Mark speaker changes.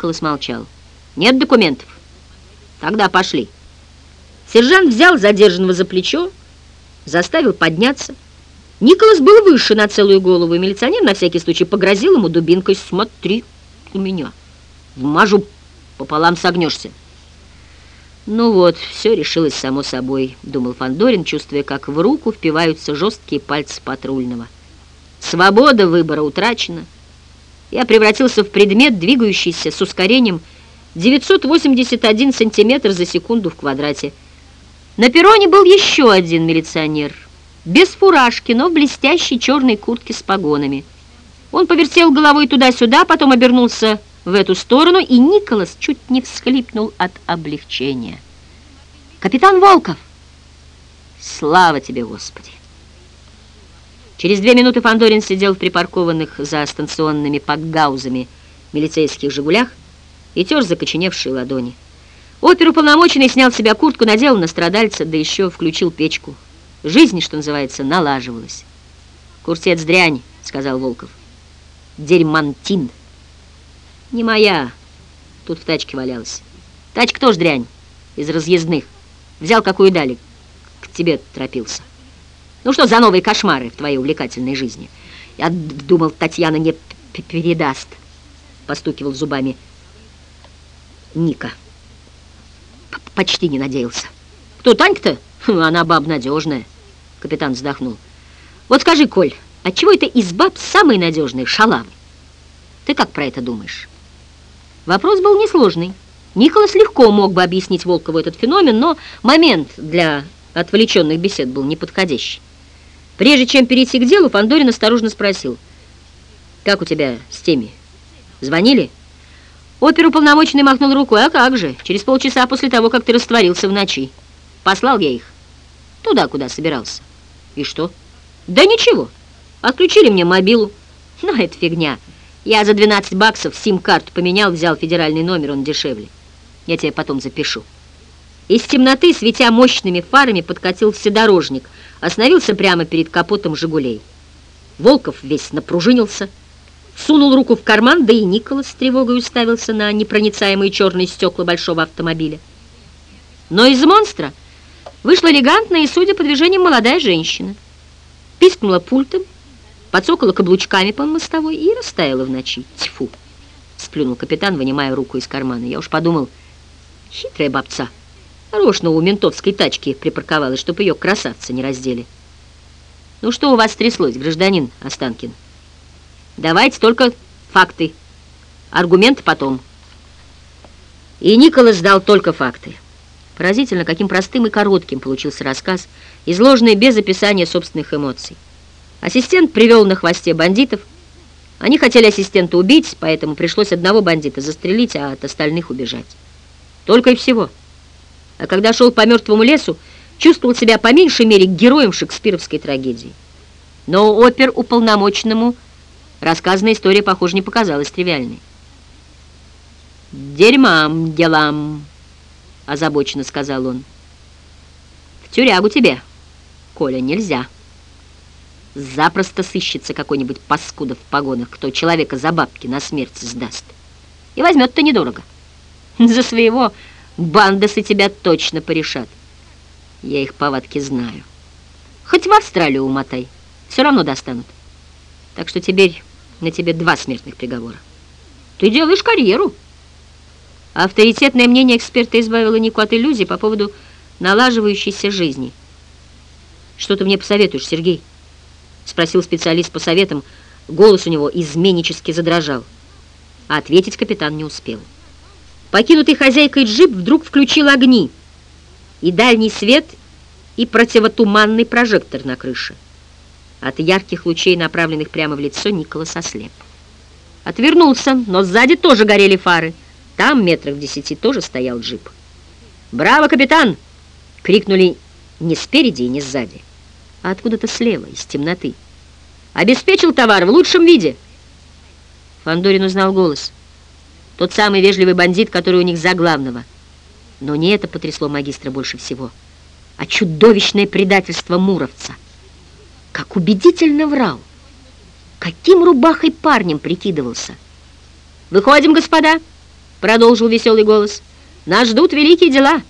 Speaker 1: Николас молчал. «Нет документов? Тогда пошли». Сержант взял задержанного за плечо, заставил подняться. Николас был выше на целую голову, и милиционер на всякий случай погрозил ему дубинкой. «Смотри у меня, вмажу, пополам согнешься». «Ну вот, все решилось само собой», — думал Фандорин, чувствуя, как в руку впиваются жесткие пальцы патрульного. «Свобода выбора утрачена. Я превратился в предмет, двигающийся с ускорением 981 сантиметр за секунду в квадрате. На перроне был еще один милиционер, без фуражки, но в блестящей черной куртке с погонами. Он повертел головой туда-сюда, потом обернулся в эту сторону, и Николас чуть не всхлипнул от облегчения. «Капитан Волков!» «Слава тебе, Господи!» Через две минуты Фандорин сидел в припаркованных за станционными пакгаузами милицейских «Жигулях» и тер закоченевшие ладони. Оперуполномоченный снял с себя куртку, надел на страдальца, да еще включил печку. Жизнь, что называется, налаживалась. «Курсец дрянь», — сказал Волков. «Дерьмантин». «Не моя. Тут в тачке валялась. Тачка тоже дрянь. Из разъездных. Взял, какую дали. К тебе торопился. Ну что за новые кошмары в твоей увлекательной жизни? Я думал, Татьяна не передаст. Постукивал зубами Ника. П Почти не надеялся. Кто Танька-то? Хм, она баб надежная. Капитан вздохнул. Вот скажи, Коль, отчего это из баб самые надежные шалавы? Ты как про это думаешь? Вопрос был несложный. Николас легко мог бы объяснить Волкову этот феномен, но момент для отвлеченных бесед был неподходящий. Прежде чем перейти к делу, Фандорин осторожно спросил, «Как у тебя с теми? Звонили?» Оперуполномоченный махнул рукой, «А как же, через полчаса после того, как ты растворился в ночи. Послал я их. Туда, куда собирался. И что?» «Да ничего. Отключили мне мобилу. Ну, это фигня». Я за 12 баксов сим-карту поменял, взял федеральный номер, он дешевле. Я тебе потом запишу. Из темноты, светя мощными фарами, подкатил вседорожник, остановился прямо перед капотом «Жигулей». Волков весь напружинился, сунул руку в карман, да и Николас с тревогой уставился на непроницаемые черные стекла большого автомобиля. Но из монстра вышла элегантная и, судя по движениям, молодая женщина. Пискнула пультом, подсокала каблучками по мостовой и растаяла в ночи. Тьфу! Сплюнул капитан, вынимая руку из кармана. Я уж подумал, хитрая бабца. Нарочно у ментовской тачки припарковалась, чтобы ее красавцы не раздели. Ну что у вас тряслось, гражданин Останкин? Давайте только факты. Аргументы потом. И Николас дал только факты. Поразительно, каким простым и коротким получился рассказ, изложенный без описания собственных эмоций. Ассистент привел на хвосте бандитов. Они хотели ассистента убить, поэтому пришлось одного бандита застрелить, а от остальных убежать. Только и всего. А когда шел по мертвому лесу, чувствовал себя по меньшей мере героем шекспировской трагедии. Но опер уполномоченному рассказанная история, похоже, не показалась тривиальной. «Дерьмам делам», — озабоченно сказал он. «В тюрягу тебе, Коля, нельзя». Запросто сыщется какой-нибудь паскуда в погонах, кто человека за бабки на смерть сдаст. И возьмет-то недорого. За своего бандесы тебя точно порешат. Я их повадки знаю. Хоть в Австралию умотай, все равно достанут. Так что теперь на тебе два смертных приговора. Ты делаешь карьеру. Авторитетное мнение эксперта избавило Нику от иллюзий по поводу налаживающейся жизни. Что ты мне посоветуешь, Сергей? Спросил специалист по советам. Голос у него изменнически задрожал. А ответить капитан не успел. Покинутый хозяйкой джип вдруг включил огни. И дальний свет, и противотуманный прожектор на крыше. От ярких лучей, направленных прямо в лицо, Николас ослеп. Отвернулся, но сзади тоже горели фары. Там, метрах в десяти, тоже стоял джип. «Браво, капитан!» — крикнули не спереди и не сзади а откуда-то слева, из темноты. «Обеспечил товар в лучшем виде!» Фандорин узнал голос. Тот самый вежливый бандит, который у них за главного. Но не это потрясло магистра больше всего, а чудовищное предательство муровца. Как убедительно врал! Каким рубахой парнем прикидывался! «Выходим, господа!» продолжил веселый голос. «Нас ждут великие дела».